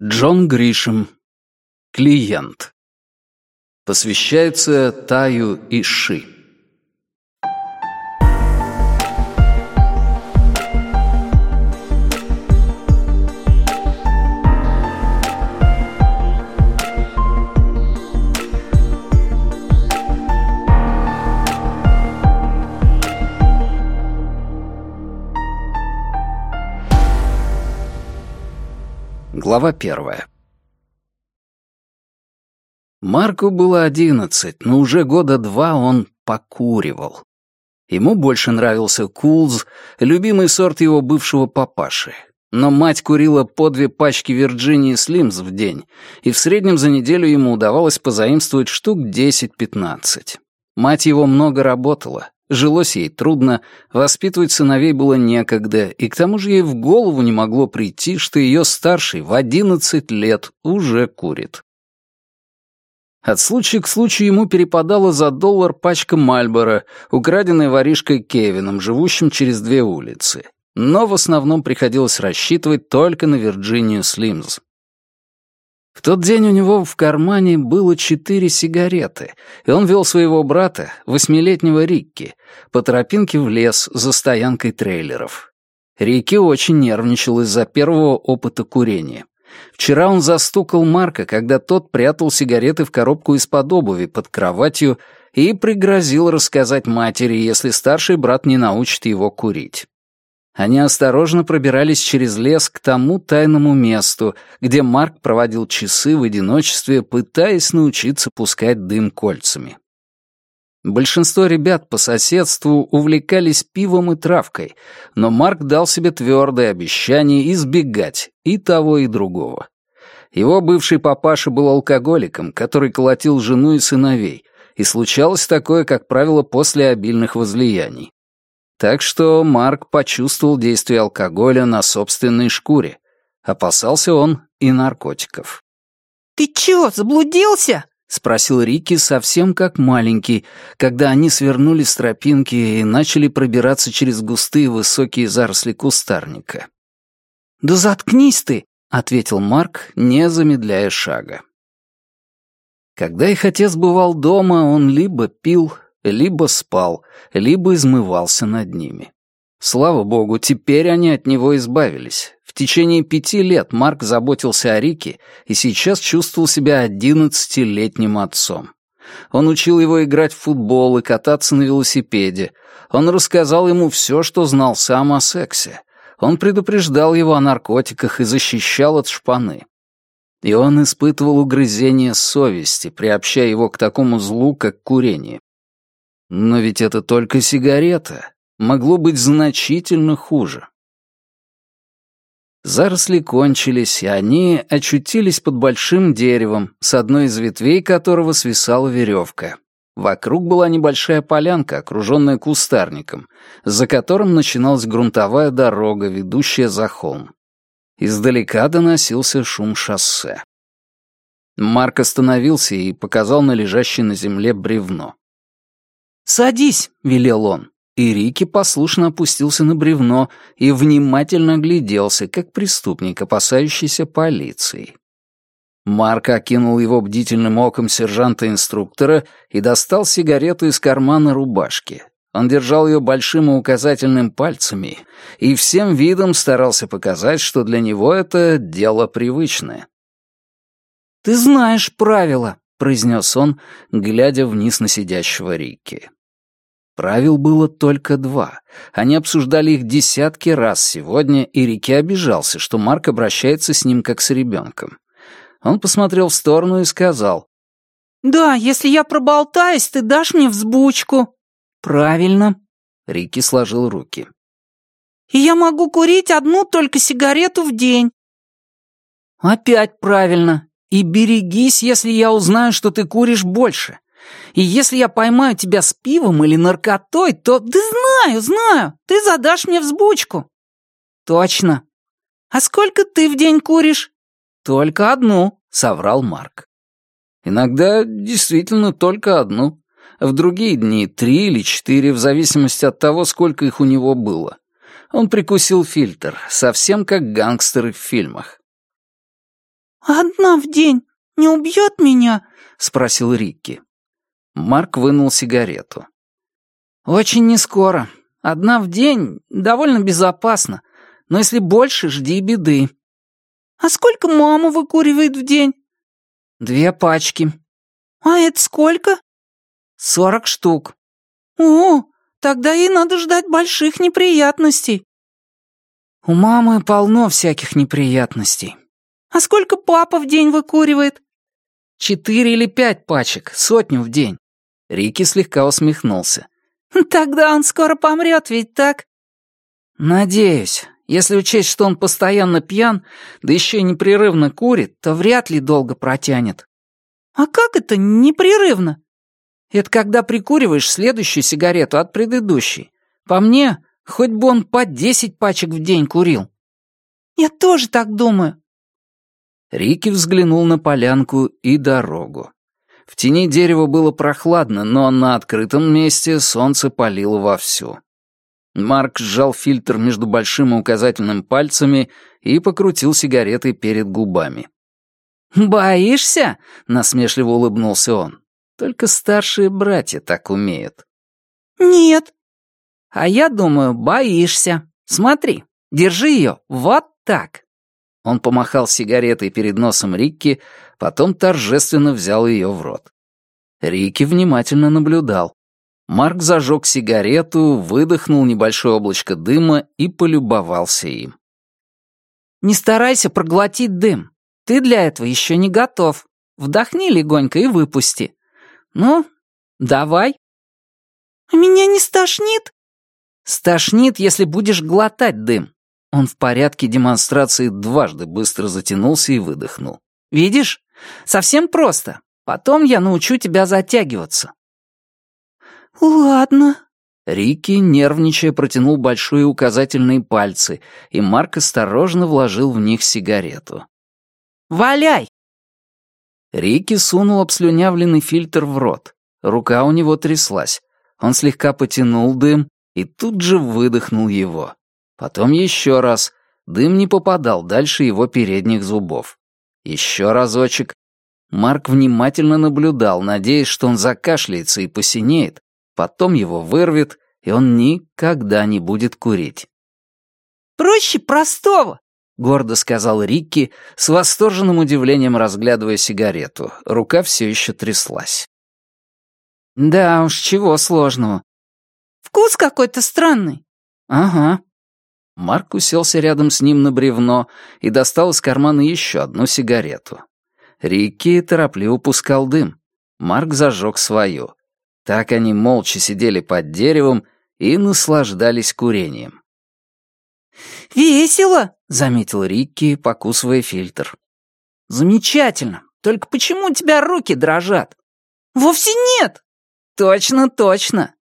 Джон Гришем. Клиент. Посвящается Таю и Глава первая. Марку было одиннадцать, но уже года два он покуривал. Ему больше нравился Кулз, любимый сорт его бывшего папаши. Но мать курила по две пачки Вирджинии Слимс в день, и в среднем за неделю ему удавалось позаимствовать штук 10-15. Мать его много работала, Жилось ей трудно, воспитывать сыновей было некогда, и к тому же ей в голову не могло прийти, что ее старший в одиннадцать лет уже курит. От случая к случаю ему перепадала за доллар пачка Мальбора, украденная воришкой Кевином, живущим через две улицы. Но в основном приходилось рассчитывать только на Вирджинию Слимс. В тот день у него в кармане было четыре сигареты, и он вел своего брата, восьмилетнего Рикки, по тропинке в лес за стоянкой трейлеров. Рикки очень нервничал из-за первого опыта курения. Вчера он застукал Марка, когда тот прятал сигареты в коробку из-под обуви под кроватью и пригрозил рассказать матери, если старший брат не научит его курить. Они осторожно пробирались через лес к тому тайному месту, где Марк проводил часы в одиночестве, пытаясь научиться пускать дым кольцами. Большинство ребят по соседству увлекались пивом и травкой, но Марк дал себе твердое обещание избегать и того, и другого. Его бывший папаша был алкоголиком, который колотил жену и сыновей, и случалось такое, как правило, после обильных возлияний. Так что Марк почувствовал действие алкоголя на собственной шкуре. Опасался он и наркотиков. «Ты чё, заблудился?» — спросил Рики совсем как маленький, когда они свернули с тропинки и начали пробираться через густые высокие заросли кустарника. «Да заткнись ты!» — ответил Марк, не замедляя шага. Когда их отец бывал дома, он либо пил, либо спал, либо измывался над ними. Слава богу, теперь они от него избавились. В течение пяти лет Марк заботился о Рике и сейчас чувствовал себя одиннадцатилетним отцом. Он учил его играть в футбол и кататься на велосипеде. Он рассказал ему все, что знал сам о сексе. Он предупреждал его о наркотиках и защищал от шпаны. И он испытывал угрызение совести, приобщая его к такому злу, как курение. Но ведь это только сигарета. Могло быть значительно хуже. Заросли кончились, и они очутились под большим деревом, с одной из ветвей которого свисала веревка. Вокруг была небольшая полянка, окруженная кустарником, за которым начиналась грунтовая дорога, ведущая за холм. Издалека доносился шум шоссе. Марк остановился и показал на лежащее на земле бревно. «Садись», — велел он. И Рики послушно опустился на бревно и внимательно гляделся, как преступник, опасающийся полиции. Марк окинул его бдительным оком сержанта-инструктора и достал сигарету из кармана рубашки. Он держал ее большим и указательным пальцами и всем видом старался показать, что для него это дело привычное. «Ты знаешь правила», — произнес он, глядя вниз на сидящего Рикки. Правил было только два. Они обсуждали их десятки раз сегодня, и Рике обижался, что Марк обращается с ним как с ребенком. Он посмотрел в сторону и сказал. «Да, если я проболтаюсь, ты дашь мне взбучку». «Правильно». Рики сложил руки. «И я могу курить одну только сигарету в день». «Опять правильно. И берегись, если я узнаю, что ты куришь больше. И если я поймаю тебя с пивом или наркотой, то... Да знаю, знаю, ты задашь мне взбучку. Точно. А сколько ты в день куришь? Только одну, соврал Марк. Иногда действительно только одну. В другие дни три или четыре, в зависимости от того, сколько их у него было. Он прикусил фильтр, совсем как гангстеры в фильмах. «Одна в день не убьет меня?» — спросил Рикки. Марк вынул сигарету. «Очень нескоро. Одна в день довольно безопасно. Но если больше, жди беды». «А сколько мама выкуривает в день?» «Две пачки». «А это сколько?» «Сорок штук». «О, тогда ей надо ждать больших неприятностей». «У мамы полно всяких неприятностей». «А сколько папа в день выкуривает?» «Четыре или пять пачек, сотню в день». Рики слегка усмехнулся. «Тогда он скоро помрет, ведь так?» «Надеюсь. Если учесть, что он постоянно пьян, да еще и непрерывно курит, то вряд ли долго протянет». «А как это непрерывно?» «Это когда прикуриваешь следующую сигарету от предыдущей. По мне, хоть бы он по десять пачек в день курил». «Я тоже так думаю». Рики взглянул на полянку и дорогу. В тени дерева было прохладно, но на открытом месте солнце палило вовсю. Марк сжал фильтр между большим и указательным пальцами и покрутил сигаретой перед губами. «Боишься?» — насмешливо улыбнулся он. «Только старшие братья так умеют». «Нет». «А я думаю, боишься. Смотри, держи ее вот так». Он помахал сигаретой перед носом Рикки, потом торжественно взял ее в рот. Рикки внимательно наблюдал. Марк зажег сигарету, выдохнул небольшое облачко дыма и полюбовался им. «Не старайся проглотить дым. Ты для этого еще не готов. Вдохни легонько и выпусти. Ну, давай». «А меня не стошнит?» «Стошнит, если будешь глотать дым. Он в порядке демонстрации дважды быстро затянулся и выдохнул. «Видишь? Совсем просто. Потом я научу тебя затягиваться». «Ладно». Рики, нервничая, протянул большие указательные пальцы, и Марк осторожно вложил в них сигарету. «Валяй!» Рики сунул обслюнявленный фильтр в рот. Рука у него тряслась. Он слегка потянул дым и тут же выдохнул его. Потом еще раз. Дым не попадал дальше его передних зубов. Еще разочек. Марк внимательно наблюдал, надеясь, что он закашляется и посинеет, потом его вырвет, и он никогда не будет курить. «Проще простого», — гордо сказал Рикки, с восторженным удивлением разглядывая сигарету. Рука все еще тряслась. «Да уж, чего сложного». «Вкус какой-то странный». «Ага», Марк уселся рядом с ним на бревно и достал из кармана еще одну сигарету. Рикки торопливо пускал дым. Марк зажег свою. Так они молча сидели под деревом и наслаждались курением. «Весело», — заметил Рикки, покусывая фильтр. «Замечательно. Только почему у тебя руки дрожат?» «Вовсе нет!» «Точно, точно!»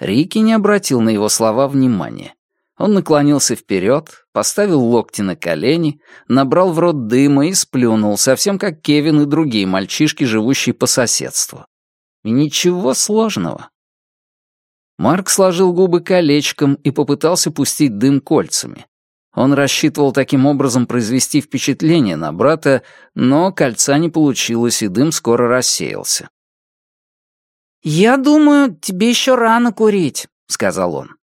Рикки не обратил на его слова внимания. Он наклонился вперед, поставил локти на колени, набрал в рот дыма и сплюнул, совсем как Кевин и другие мальчишки, живущие по соседству. И ничего сложного. Марк сложил губы колечком и попытался пустить дым кольцами. Он рассчитывал таким образом произвести впечатление на брата, но кольца не получилось, и дым скоро рассеялся. «Я думаю, тебе еще рано курить», — сказал он.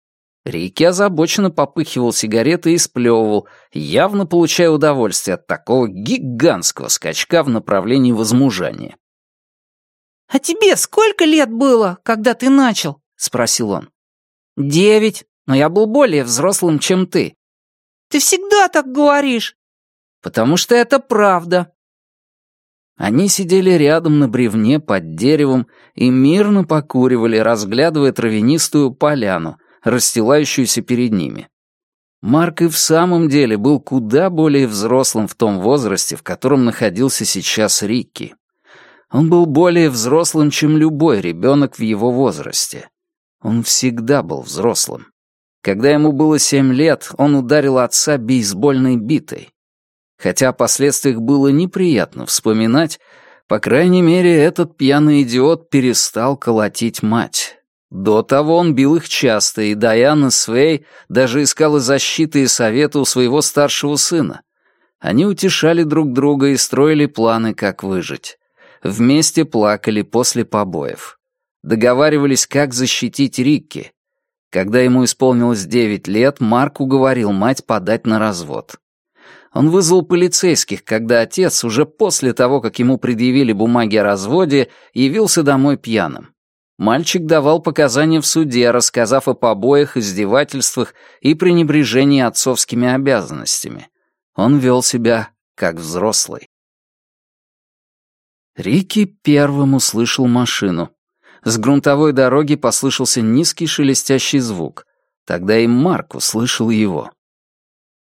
Рики озабоченно попыхивал сигареты и сплевывал, явно получая удовольствие от такого гигантского скачка в направлении возмужания. «А тебе сколько лет было, когда ты начал?» — спросил он. «Девять, но я был более взрослым, чем ты». «Ты всегда так говоришь». «Потому что это правда». Они сидели рядом на бревне под деревом и мирно покуривали, разглядывая травянистую поляну, расстилающуюся перед ними. Марк и в самом деле был куда более взрослым в том возрасте, в котором находился сейчас Рикки. Он был более взрослым, чем любой ребенок в его возрасте. Он всегда был взрослым. Когда ему было семь лет, он ударил отца бейсбольной битой. Хотя о последствиях было неприятно вспоминать, по крайней мере, этот пьяный идиот перестал колотить мать. До того он бил их часто, и Дайана Свей даже искала защиты и совета у своего старшего сына. Они утешали друг друга и строили планы, как выжить. Вместе плакали после побоев. Договаривались, как защитить Рикки. Когда ему исполнилось девять лет, Марк уговорил мать подать на развод. Он вызвал полицейских, когда отец, уже после того, как ему предъявили бумаги о разводе, явился домой пьяным. Мальчик давал показания в суде, рассказав о побоях, издевательствах и пренебрежении отцовскими обязанностями. Он вел себя как взрослый. Рики первым услышал машину. С грунтовой дороги послышался низкий шелестящий звук. Тогда и Марк услышал его.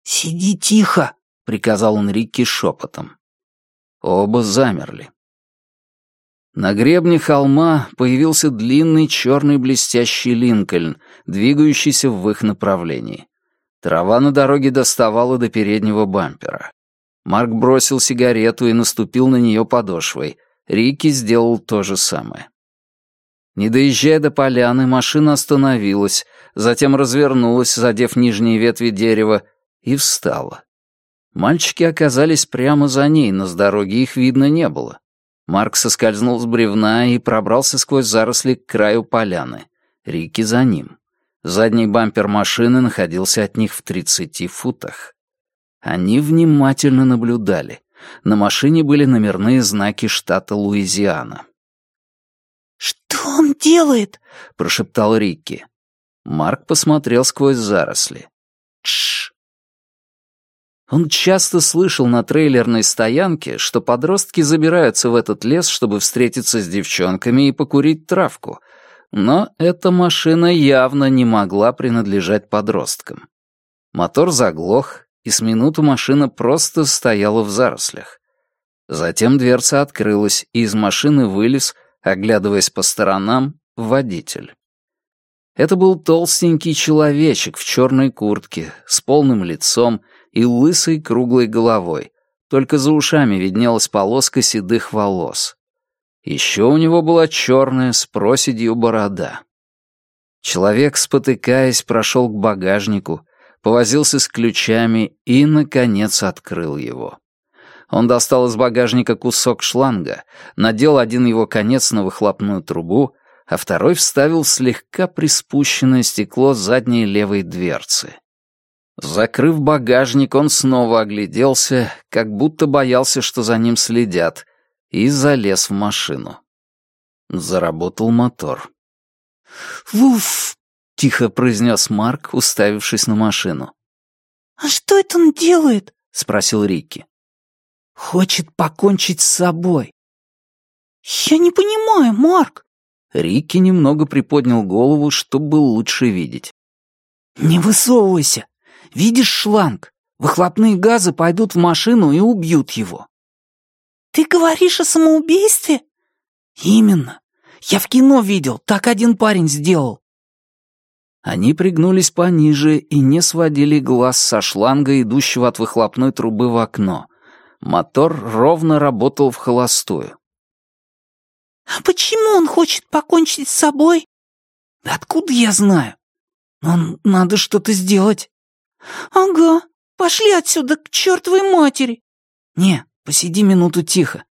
«Сиди тихо», — приказал он Рикки шепотом. Оба замерли. На гребне холма появился длинный черный блестящий Линкольн, двигающийся в их направлении. Трава на дороге доставала до переднего бампера. Марк бросил сигарету и наступил на нее подошвой. Рики сделал то же самое. Не доезжая до поляны, машина остановилась, затем развернулась, задев нижние ветви дерева, и встала. Мальчики оказались прямо за ней, но с дороги их видно не было. Марк соскользнул с бревна и пробрался сквозь заросли к краю поляны. Рики за ним. Задний бампер машины находился от них в тридцати футах. Они внимательно наблюдали. На машине были номерные знаки штата Луизиана. «Что он делает?» — прошептал Рикки. Марк посмотрел сквозь заросли. Он часто слышал на трейлерной стоянке, что подростки забираются в этот лес, чтобы встретиться с девчонками и покурить травку, но эта машина явно не могла принадлежать подросткам. Мотор заглох, и с минуту машина просто стояла в зарослях. Затем дверца открылась, и из машины вылез, оглядываясь по сторонам, водитель. Это был толстенький человечек в черной куртке, с полным лицом и лысой круглой головой, только за ушами виднелась полоска седых волос. Еще у него была черная с проседью борода. Человек, спотыкаясь, прошел к багажнику, повозился с ключами и, наконец, открыл его. Он достал из багажника кусок шланга, надел один его конец на выхлопную трубу, а второй вставил слегка приспущенное стекло задней левой дверцы. Закрыв багажник, он снова огляделся, как будто боялся, что за ним следят, и залез в машину. Заработал мотор. «Вуф!» — тихо произнес Марк, уставившись на машину. «А что это он делает?» — спросил Рикки. «Хочет покончить с собой». «Я не понимаю, Марк». Рикки немного приподнял голову, чтобы лучше видеть. «Не высовывайся. Видишь шланг? Выхлопные газы пойдут в машину и убьют его». «Ты говоришь о самоубийстве?» «Именно. Я в кино видел, так один парень сделал. Они пригнулись пониже и не сводили глаз со шланга, идущего от выхлопной трубы в окно. Мотор ровно работал в холостую. «А почему он хочет покончить с собой?» «Откуда я знаю? Но надо что-то сделать». «Ага, пошли отсюда к чертовой матери». «Не, посиди минуту тихо».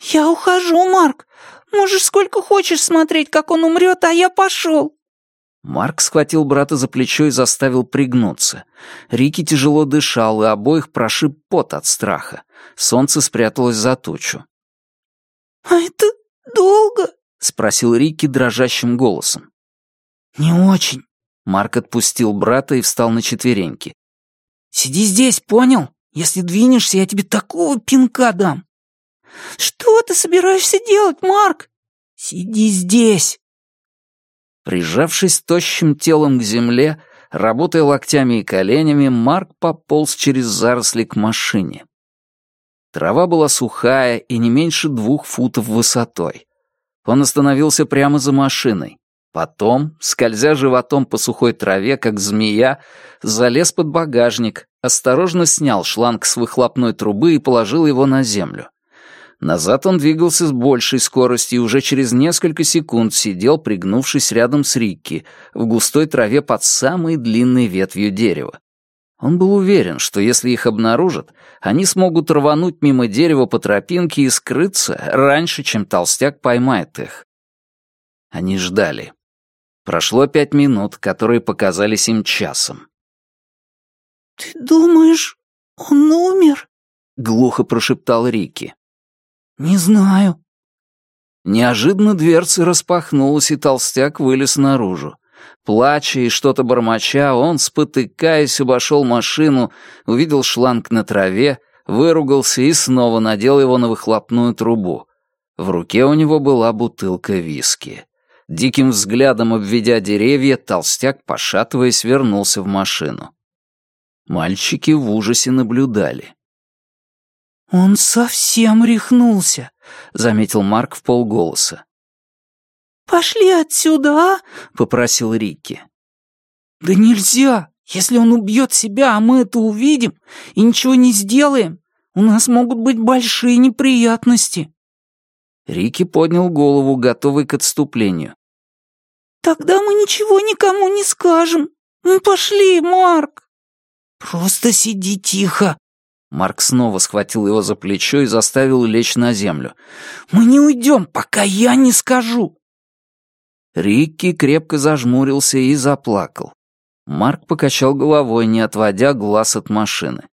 «Я ухожу, Марк. Можешь сколько хочешь смотреть, как он умрет, а я пошел». Марк схватил брата за плечо и заставил пригнуться. Рики тяжело дышал, и обоих прошиб пот от страха. Солнце спряталось за тучу. «А это долго?» — спросил Рики дрожащим голосом. «Не очень». Марк отпустил брата и встал на четвереньки. «Сиди здесь, понял? Если двинешься, я тебе такого пинка дам». «Что ты собираешься делать, Марк?» «Сиди здесь». Прижавшись тощим телом к земле, работая локтями и коленями, Марк пополз через заросли к машине. Трава была сухая и не меньше двух футов высотой. Он остановился прямо за машиной. Потом, скользя животом по сухой траве, как змея, залез под багажник, осторожно снял шланг с выхлопной трубы и положил его на землю. Назад он двигался с большей скоростью и уже через несколько секунд сидел, пригнувшись рядом с Рикки, в густой траве под самой длинной ветвью дерева. Он был уверен, что если их обнаружат, они смогут рвануть мимо дерева по тропинке и скрыться раньше, чем толстяк поймает их. Они ждали. Прошло пять минут, которые показались им часом. «Ты думаешь, он умер?» — глухо прошептал Рики. «Не знаю». Неожиданно дверца распахнулась, и толстяк вылез наружу. Плача и что-то бормоча, он, спотыкаясь, обошел машину, увидел шланг на траве, выругался и снова надел его на выхлопную трубу. В руке у него была бутылка виски. Диким взглядом обведя деревья, толстяк, пошатываясь, вернулся в машину. Мальчики в ужасе наблюдали. «Он совсем рехнулся», — заметил Марк в полголоса. «Пошли отсюда, а?» — попросил Рикки. «Да нельзя! Если он убьет себя, а мы это увидим и ничего не сделаем, у нас могут быть большие неприятности». Рики поднял голову, готовый к отступлению. «Тогда мы ничего никому не скажем. Мы пошли, Марк!» «Просто сиди тихо!» Марк снова схватил его за плечо и заставил лечь на землю. «Мы не уйдем, пока я не скажу!» Рикки крепко зажмурился и заплакал. Марк покачал головой, не отводя глаз от машины.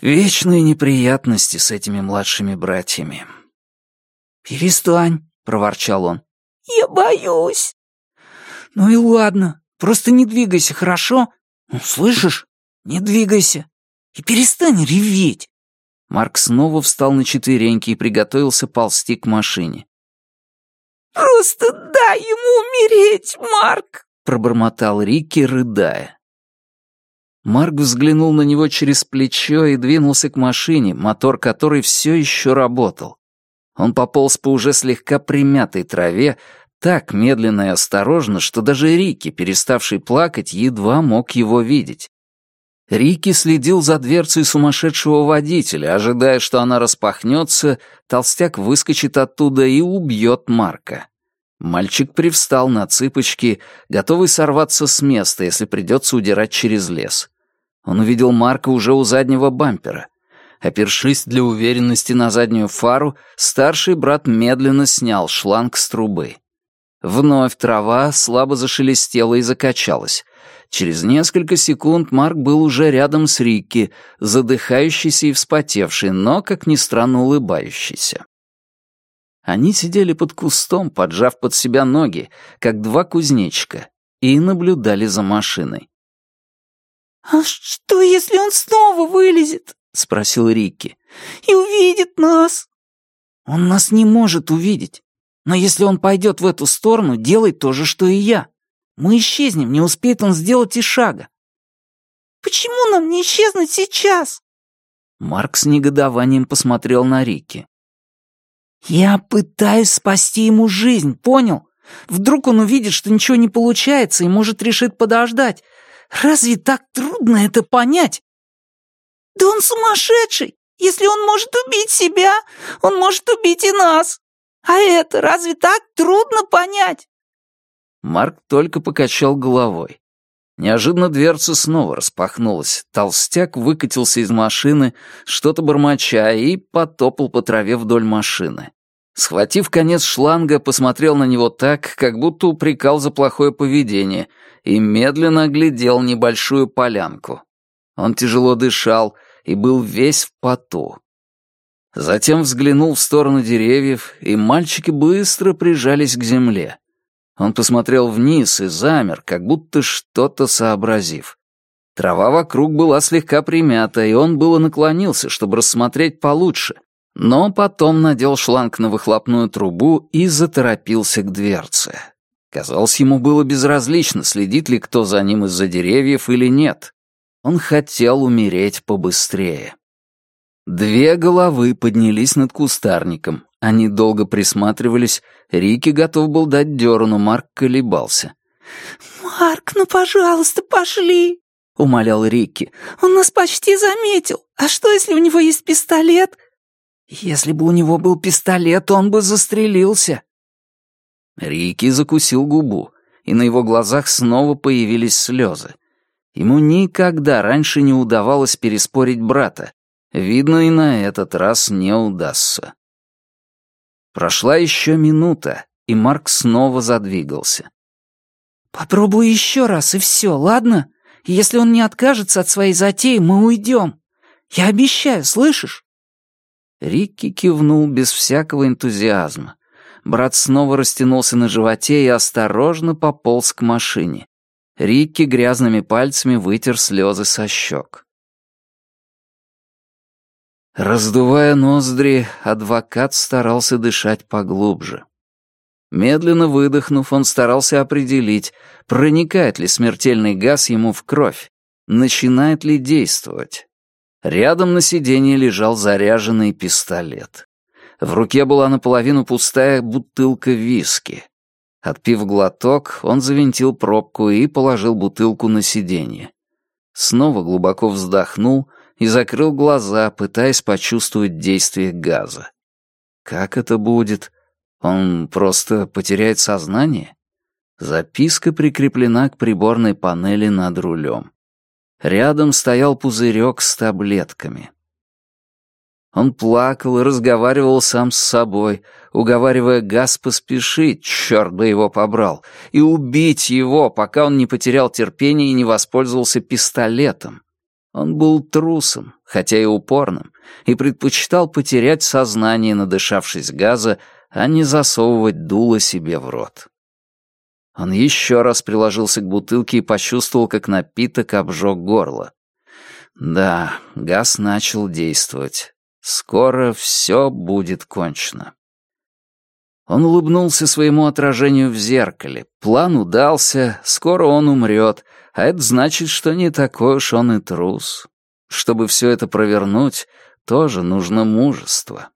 Вечные неприятности с этими младшими братьями. «Перестань», — проворчал он. «Я боюсь». «Ну и ладно, просто не двигайся, хорошо? Ну, слышишь? Не двигайся. И перестань реветь». Марк снова встал на четвереньки и приготовился ползти к машине. «Просто дай ему умереть, Марк!» — пробормотал Рикки, рыдая. Марк взглянул на него через плечо и двинулся к машине, мотор которой все еще работал. Он пополз по уже слегка примятой траве, так медленно и осторожно, что даже Рикки, переставший плакать, едва мог его видеть. Рики следил за дверцей сумасшедшего водителя, ожидая, что она распахнется, толстяк выскочит оттуда и убьет Марка. Мальчик привстал на цыпочки, готовый сорваться с места, если придется удирать через лес. Он увидел Марка уже у заднего бампера. Опершись для уверенности на заднюю фару, старший брат медленно снял шланг с трубы. Вновь трава слабо зашелестела и закачалась. Через несколько секунд Марк был уже рядом с Рикки, задыхающийся и вспотевший, но, как ни странно, улыбающийся. Они сидели под кустом, поджав под себя ноги, как два кузнечика, и наблюдали за машиной. «А что, если он снова вылезет?» — спросил Рикки. «И увидит нас?» «Он нас не может увидеть. Но если он пойдет в эту сторону, делай то же, что и я. Мы исчезнем, не успеет он сделать и шага. Почему нам не исчезнуть сейчас? Марк с негодованием посмотрел на Рики. Я пытаюсь спасти ему жизнь, понял? Вдруг он увидит, что ничего не получается и может решит подождать. Разве так трудно это понять? Да он сумасшедший! Если он может убить себя, он может убить и нас. А это разве так трудно понять? Марк только покачал головой. Неожиданно дверца снова распахнулась. Толстяк выкатился из машины, что-то бормоча, и потопал по траве вдоль машины. Схватив конец шланга, посмотрел на него так, как будто упрекал за плохое поведение, и медленно оглядел небольшую полянку. Он тяжело дышал и был весь в поту. Затем взглянул в сторону деревьев, и мальчики быстро прижались к земле. Он посмотрел вниз и замер, как будто что-то сообразив. Трава вокруг была слегка примята, и он было наклонился, чтобы рассмотреть получше, но потом надел шланг на выхлопную трубу и заторопился к дверце. Казалось, ему было безразлично, следит ли кто за ним из-за деревьев или нет. Он хотел умереть побыстрее. Две головы поднялись над кустарником. Они долго присматривались. Рики готов был дать дёру, но Марк колебался. «Марк, ну, пожалуйста, пошли!» — умолял Рикки. «Он нас почти заметил. А что, если у него есть пистолет?» «Если бы у него был пистолет, он бы застрелился». Рикки закусил губу, и на его глазах снова появились слезы. Ему никогда раньше не удавалось переспорить брата. Видно, и на этот раз не удастся. Прошла еще минута, и Марк снова задвигался. «Попробуй еще раз, и все, ладно? Если он не откажется от своей затеи, мы уйдем. Я обещаю, слышишь?» Рикки кивнул без всякого энтузиазма. Брат снова растянулся на животе и осторожно пополз к машине. Рикки грязными пальцами вытер слезы со щек. Раздувая ноздри, адвокат старался дышать поглубже. Медленно выдохнув, он старался определить, проникает ли смертельный газ ему в кровь, начинает ли действовать. Рядом на сиденье лежал заряженный пистолет. В руке была наполовину пустая бутылка виски. Отпив глоток, он завинтил пробку и положил бутылку на сиденье. Снова глубоко вздохнул и закрыл глаза, пытаясь почувствовать действие газа. Как это будет? Он просто потеряет сознание? Записка прикреплена к приборной панели над рулем. Рядом стоял пузырек с таблетками. Он плакал и разговаривал сам с собой, уговаривая Газ поспешить, черт бы его побрал, и убить его, пока он не потерял терпение и не воспользовался пистолетом. Он был трусом, хотя и упорным, и предпочитал потерять сознание, надышавшись газа, а не засовывать дуло себе в рот. Он еще раз приложился к бутылке и почувствовал, как напиток обжег горло. Да, газ начал действовать. Скоро все будет кончено. Он улыбнулся своему отражению в зеркале. План удался, скоро он умрет, а это значит, что не такой уж он и трус. Чтобы все это провернуть, тоже нужно мужество.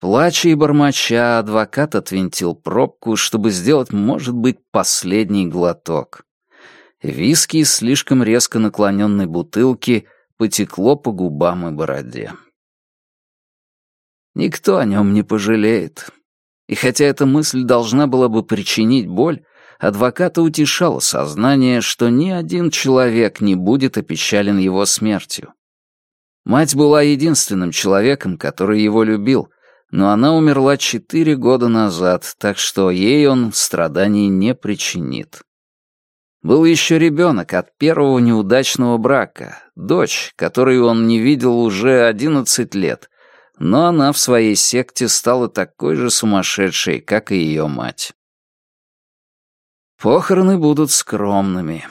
Плача и бормоча, адвокат отвинтил пробку, чтобы сделать, может быть, последний глоток. Виски из слишком резко наклоненной бутылки потекло по губам и бороде. Никто о нем не пожалеет. И хотя эта мысль должна была бы причинить боль, адвоката утешало сознание, что ни один человек не будет опечален его смертью. Мать была единственным человеком, который его любил, но она умерла четыре года назад, так что ей он страданий не причинит. Был еще ребенок от первого неудачного брака, дочь, которую он не видел уже одиннадцать лет, но она в своей секте стала такой же сумасшедшей, как и ее мать. Похороны будут скромными.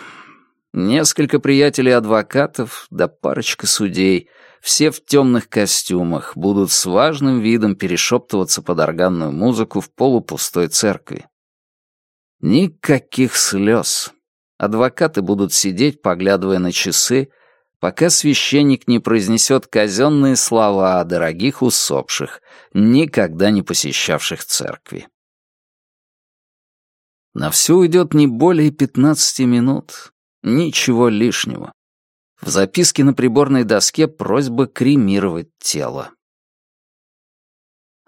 Несколько приятелей-адвокатов, да парочка судей, все в темных костюмах, будут с важным видом перешептываться под органную музыку в полупустой церкви. Никаких слез. Адвокаты будут сидеть, поглядывая на часы, пока священник не произнесет казенные слова о дорогих усопших, никогда не посещавших церкви. На все уйдет не более пятнадцати минут. Ничего лишнего. В записке на приборной доске просьба кремировать тело.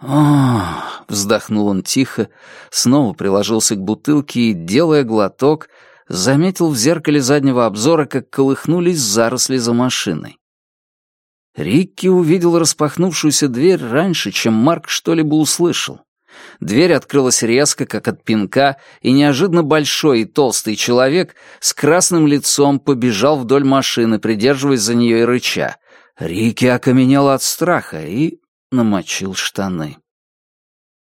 «Ох!» — вздохнул он тихо, снова приложился к бутылке и, делая глоток, заметил в зеркале заднего обзора, как колыхнулись заросли за машиной. Рикки увидел распахнувшуюся дверь раньше, чем Марк что-либо услышал. Дверь открылась резко, как от пинка, и неожиданно большой и толстый человек с красным лицом побежал вдоль машины, придерживаясь за нее и рыча. Рикки окаменел от страха и намочил штаны.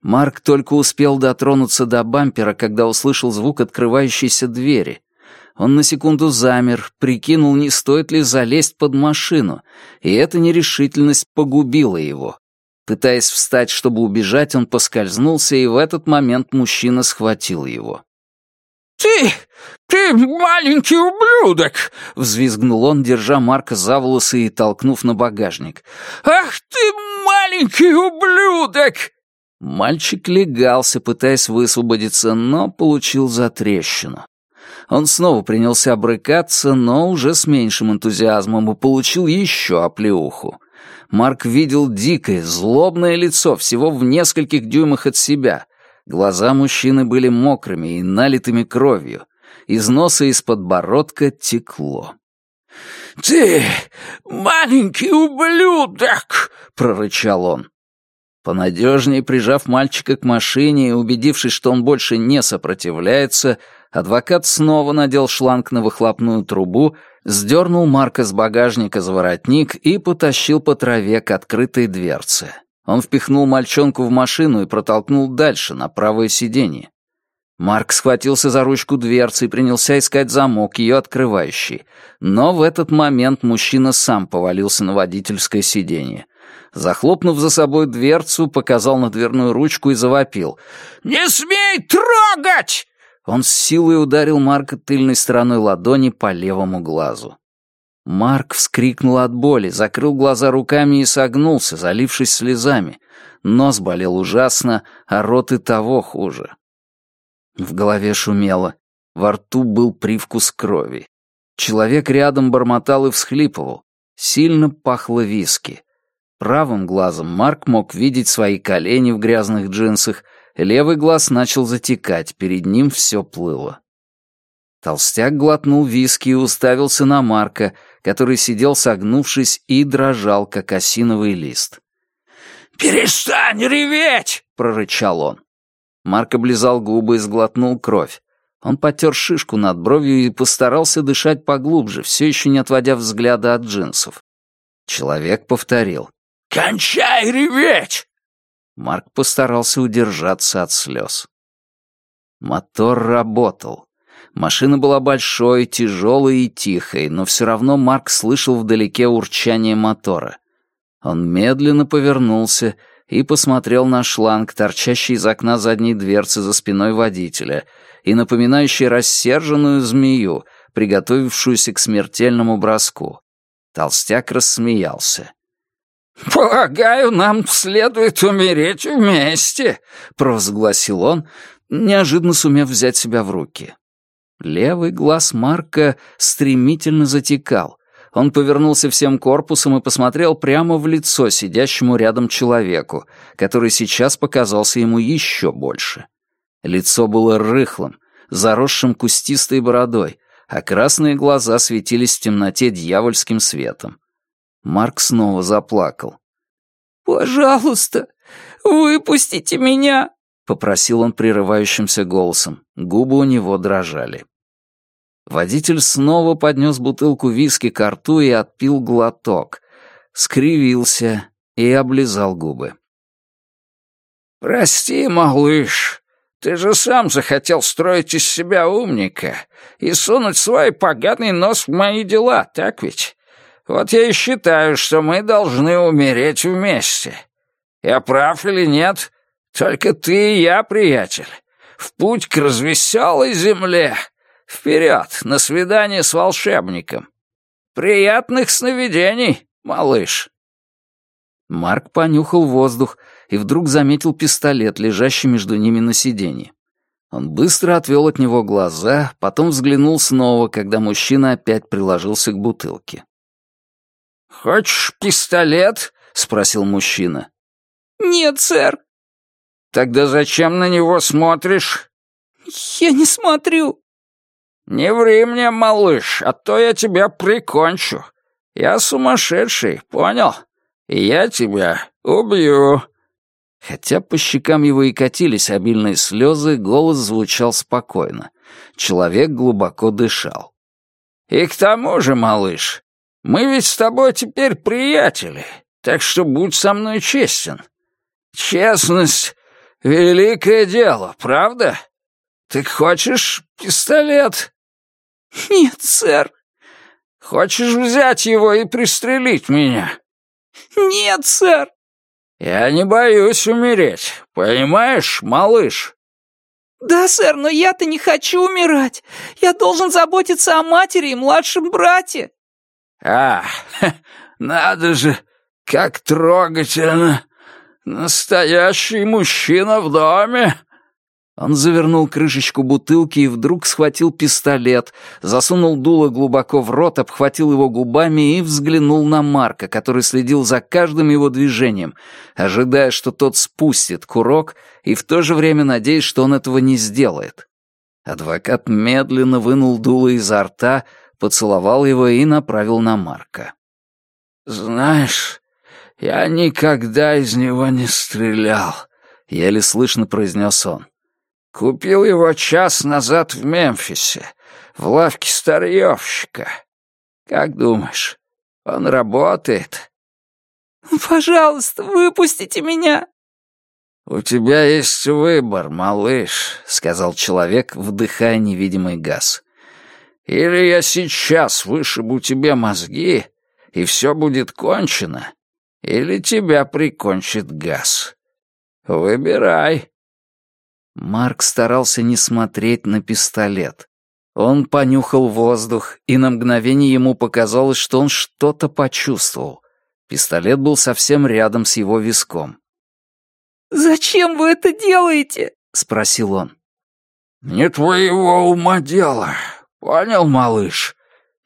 Марк только успел дотронуться до бампера, когда услышал звук открывающейся двери. Он на секунду замер, прикинул, не стоит ли залезть под машину, и эта нерешительность погубила его. Пытаясь встать, чтобы убежать, он поскользнулся, и в этот момент мужчина схватил его. «Ты! Ты маленький ублюдок!» — взвизгнул он, держа Марка за волосы и толкнув на багажник. «Ах ты, маленький ублюдок!» Мальчик легался, пытаясь высвободиться, но получил затрещину. Он снова принялся брыкаться, но уже с меньшим энтузиазмом и получил еще оплеуху. Марк видел дикое, злобное лицо всего в нескольких дюймах от себя. Глаза мужчины были мокрыми и налитыми кровью. Из носа и из подбородка текло. «Ты маленький ублюдок!» — прорычал он. Понадежнее прижав мальчика к машине и убедившись, что он больше не сопротивляется, адвокат снова надел шланг на выхлопную трубу, сдернул Марка с багажника за воротник и потащил по траве к открытой дверце. Он впихнул мальчонку в машину и протолкнул дальше, на правое сиденье. Марк схватился за ручку дверцы и принялся искать замок, ее открывающий. Но в этот момент мужчина сам повалился на водительское сиденье. Захлопнув за собой дверцу, показал на дверную ручку и завопил. «Не смей трогать!» Он с силой ударил Марка тыльной стороной ладони по левому глазу. Марк вскрикнул от боли, закрыл глаза руками и согнулся, залившись слезами. Нос болел ужасно, а рот и того хуже. В голове шумело, во рту был привкус крови. Человек рядом бормотал и всхлипывал. Сильно пахло виски. Правым глазом Марк мог видеть свои колени в грязных джинсах, левый глаз начал затекать, перед ним все плыло. Толстяк глотнул виски и уставился на Марка, который сидел согнувшись и дрожал, как осиновый лист. «Перестань реветь!» — прорычал он. Марк облизал губы и сглотнул кровь. Он потер шишку над бровью и постарался дышать поглубже, все еще не отводя взгляда от джинсов. Человек повторил. «Кончай реветь!» Марк постарался удержаться от слез. Мотор работал. Машина была большой, тяжелой и тихой, но все равно Марк слышал вдалеке урчание мотора. Он медленно повернулся и посмотрел на шланг, торчащий из окна задней дверцы за спиной водителя, и напоминающий рассерженную змею, приготовившуюся к смертельному броску. Толстяк рассмеялся. «Полагаю, нам следует умереть вместе», — провозгласил он, неожиданно сумев взять себя в руки. Левый глаз Марка стремительно затекал. Он повернулся всем корпусом и посмотрел прямо в лицо сидящему рядом человеку, который сейчас показался ему еще больше. Лицо было рыхлым, заросшим кустистой бородой, а красные глаза светились в темноте дьявольским светом. Марк снова заплакал. «Пожалуйста, выпустите меня!» — попросил он прерывающимся голосом. Губы у него дрожали. Водитель снова поднес бутылку виски к рту и отпил глоток. Скривился и облизал губы. «Прости, малыш, ты же сам захотел строить из себя умника и сунуть свой поганый нос в мои дела, так ведь? Вот я и считаю, что мы должны умереть вместе. Я прав или нет? Только ты и я, приятель. В путь к развеселой земле, Вперед, на свидание с волшебником. Приятных сновидений, малыш. Марк понюхал воздух и вдруг заметил пистолет, лежащий между ними на сиденье. Он быстро отвел от него глаза, потом взглянул снова, когда мужчина опять приложился к бутылке. «Хочешь пистолет?» — спросил мужчина. «Нет, сэр». «Тогда зачем на него смотришь?» «Я не смотрю». «Не ври мне, малыш, а то я тебя прикончу. Я сумасшедший, понял? И я тебя убью». Хотя по щекам его и катились обильные слезы, голос звучал спокойно. Человек глубоко дышал. «И к тому же, малыш, мы ведь с тобой теперь приятели, так что будь со мной честен. Честность — великое дело, правда? Ты хочешь пистолет?» «Нет, сэр». «Хочешь взять его и пристрелить меня?» «Нет, сэр». «Я не боюсь умереть, понимаешь, малыш?» «Да, сэр, но я-то не хочу умирать. Я должен заботиться о матери и младшем брате». «А, надо же, как трогательно! Настоящий мужчина в доме!» Он завернул крышечку бутылки и вдруг схватил пистолет, засунул дуло глубоко в рот, обхватил его губами и взглянул на Марка, который следил за каждым его движением, ожидая, что тот спустит курок, и в то же время надеясь, что он этого не сделает. Адвокат медленно вынул дуло изо рта, поцеловал его и направил на Марка. «Знаешь, я никогда из него не стрелял», — еле слышно произнес он. «Купил его час назад в Мемфисе, в лавке старьевщика. Как думаешь, он работает?» «Пожалуйста, выпустите меня!» «У тебя есть выбор, малыш», — сказал человек, вдыхая невидимый газ. «Или я сейчас вышибу тебе мозги, и все будет кончено, или тебя прикончит газ. Выбирай». Марк старался не смотреть на пистолет. Он понюхал воздух, и на мгновение ему показалось, что он что-то почувствовал. Пистолет был совсем рядом с его виском. «Зачем вы это делаете?» — спросил он. «Не твоего ума дело. Понял, малыш?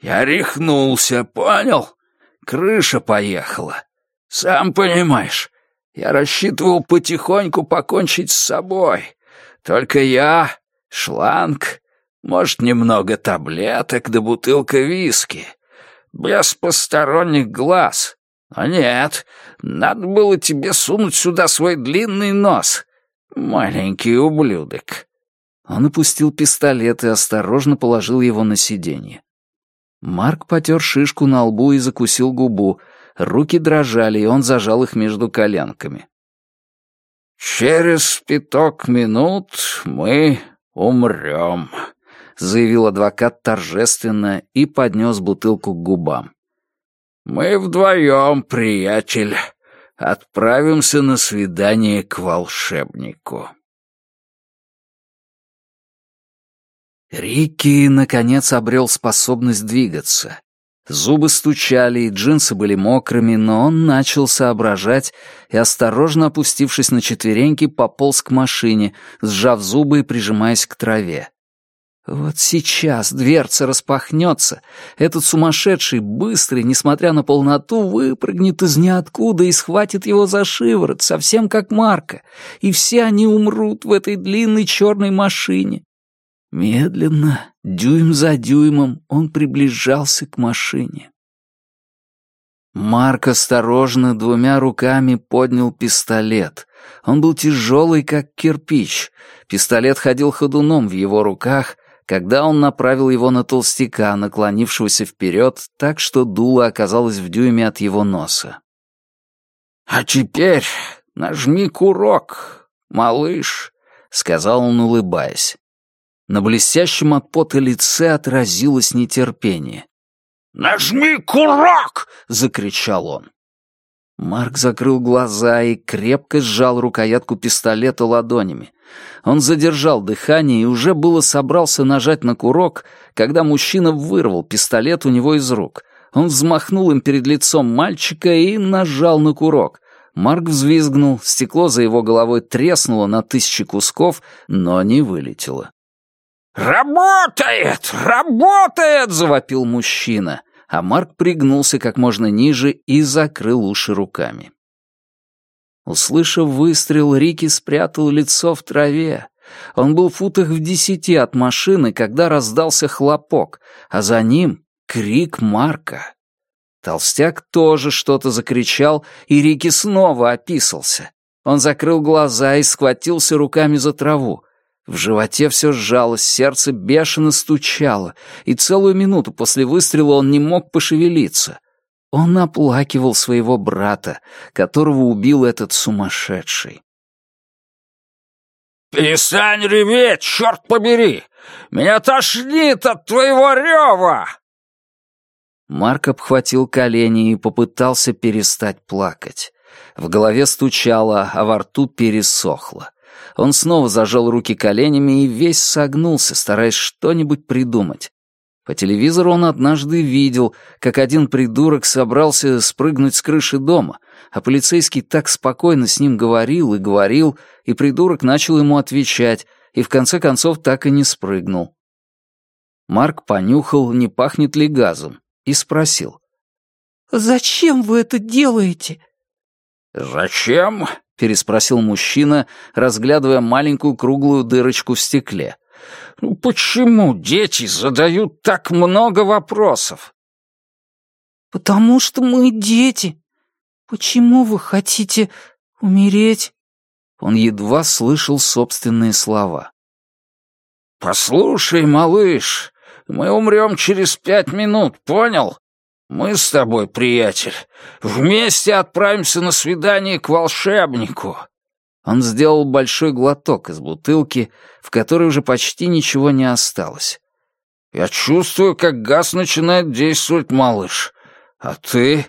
Я рехнулся, понял? Крыша поехала. Сам понимаешь, я рассчитывал потихоньку покончить с собой. Только я, шланг, может, немного таблеток да бутылка виски. Без посторонних глаз. А нет, надо было тебе сунуть сюда свой длинный нос. Маленький ублюдок. Он опустил пистолет и осторожно положил его на сиденье. Марк потер шишку на лбу и закусил губу. Руки дрожали, и он зажал их между коленками. «Через пяток минут мы умрем», — заявил адвокат торжественно и поднес бутылку к губам. «Мы вдвоем, приятель, отправимся на свидание к волшебнику». Рикки, наконец, обрел способность двигаться. Зубы стучали, и джинсы были мокрыми, но он начал соображать и, осторожно опустившись на четвереньки, пополз к машине, сжав зубы и прижимаясь к траве. Вот сейчас дверца распахнется, этот сумасшедший, быстрый, несмотря на полноту, выпрыгнет из ниоткуда и схватит его за шиворот, совсем как Марка, и все они умрут в этой длинной черной машине. Медленно, дюйм за дюймом, он приближался к машине. Марк осторожно двумя руками поднял пистолет. Он был тяжелый, как кирпич. Пистолет ходил ходуном в его руках, когда он направил его на толстяка, наклонившегося вперед, так что дуло оказалось в дюйме от его носа. «А теперь нажми курок, малыш», — сказал он, улыбаясь. На блестящем от пота лице отразилось нетерпение. «Нажми курок!» — закричал он. Марк закрыл глаза и крепко сжал рукоятку пистолета ладонями. Он задержал дыхание и уже было собрался нажать на курок, когда мужчина вырвал пистолет у него из рук. Он взмахнул им перед лицом мальчика и нажал на курок. Марк взвизгнул, стекло за его головой треснуло на тысячи кусков, но не вылетело. «Работает! Работает!» — завопил мужчина, а Марк пригнулся как можно ниже и закрыл уши руками. Услышав выстрел, Рики спрятал лицо в траве. Он был в футах в десяти от машины, когда раздался хлопок, а за ним — крик Марка. Толстяк тоже что-то закричал, и Рики снова описался. Он закрыл глаза и схватился руками за траву. В животе все сжалось, сердце бешено стучало, и целую минуту после выстрела он не мог пошевелиться. Он оплакивал своего брата, которого убил этот сумасшедший. «Перестань реветь, черт побери! Меня тошнит от твоего рева!» Марк обхватил колени и попытался перестать плакать. В голове стучало, а во рту пересохло. Он снова зажал руки коленями и весь согнулся, стараясь что-нибудь придумать. По телевизору он однажды видел, как один придурок собрался спрыгнуть с крыши дома, а полицейский так спокойно с ним говорил и говорил, и придурок начал ему отвечать, и в конце концов так и не спрыгнул. Марк понюхал, не пахнет ли газом, и спросил. «Зачем вы это делаете?» «Зачем?» — переспросил мужчина, разглядывая маленькую круглую дырочку в стекле. Ну почему дети задают так много вопросов? Потому что мы дети. Почему вы хотите умереть? Он едва слышал собственные слова. «Послушай, малыш, мы умрем через пять минут, понял? Мы с тобой, приятель, вместе отправимся на свидание к волшебнику». Он сделал большой глоток из бутылки, в которой уже почти ничего не осталось. «Я чувствую, как газ начинает действовать, малыш. А ты?»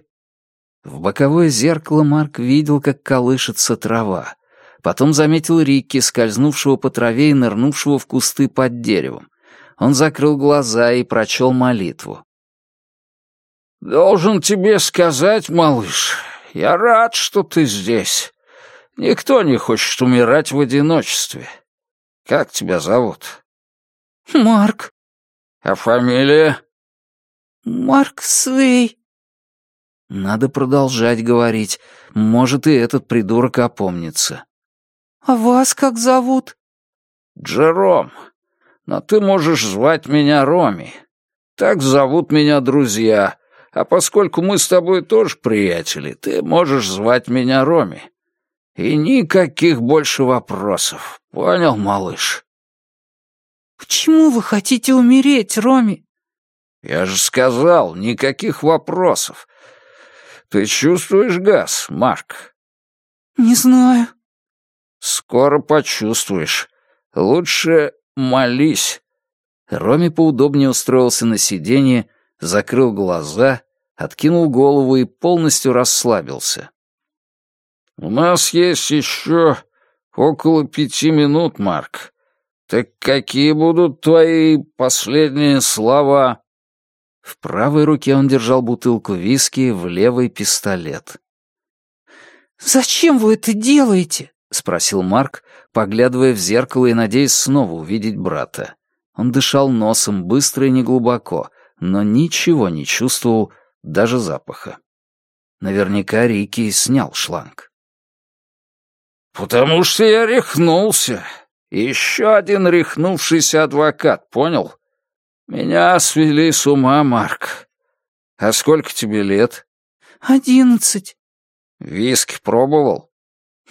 В боковое зеркало Марк видел, как колышется трава. Потом заметил Рикки, скользнувшего по траве и нырнувшего в кусты под деревом. Он закрыл глаза и прочел молитву. «Должен тебе сказать, малыш, я рад, что ты здесь. Никто не хочет умирать в одиночестве. Как тебя зовут?» «Марк». «А фамилия?» «Марк Свей». Надо продолжать говорить. Может, и этот придурок опомнится. «А вас как зовут?» «Джером. Но ты можешь звать меня Роми. Так зовут меня друзья. А поскольку мы с тобой тоже приятели, ты можешь звать меня Роми. И никаких больше вопросов. Понял, малыш?» «Почему вы хотите умереть, Роми?» «Я же сказал, никаких вопросов. Ты чувствуешь газ, Марк?» «Не знаю». «Скоро почувствуешь. Лучше молись». Роми поудобнее устроился на сиденье, закрыл глаза, откинул голову и полностью расслабился. «У нас есть еще около пяти минут, Марк. Так какие будут твои последние слова?» В правой руке он держал бутылку виски, в левой — пистолет. «Зачем вы это делаете?» — спросил Марк, поглядывая в зеркало и надеясь снова увидеть брата. Он дышал носом быстро и неглубоко, но ничего не чувствовал, даже запаха. Наверняка Рики снял шланг. «Потому что я рехнулся. Еще один рехнувшийся адвокат, понял? Меня свели с ума, Марк. А сколько тебе лет?» «Одиннадцать». «Виски пробовал?»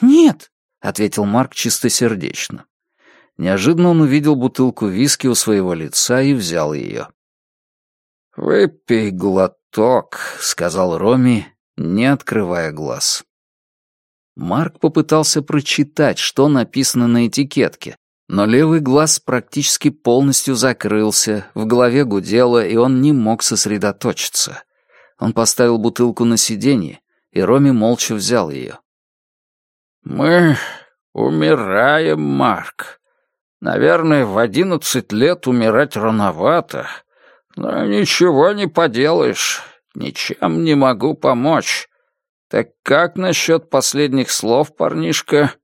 «Нет», — ответил Марк чистосердечно. Неожиданно он увидел бутылку виски у своего лица и взял ее. «Выпей глоток», — сказал Роми, не открывая глаз. Марк попытался прочитать, что написано на этикетке, но левый глаз практически полностью закрылся, в голове гудело, и он не мог сосредоточиться. Он поставил бутылку на сиденье, и Роми молча взял ее. «Мы умираем, Марк. Наверное, в одиннадцать лет умирать рановато, но ничего не поделаешь, ничем не могу помочь. Так как насчет последних слов, парнишка?»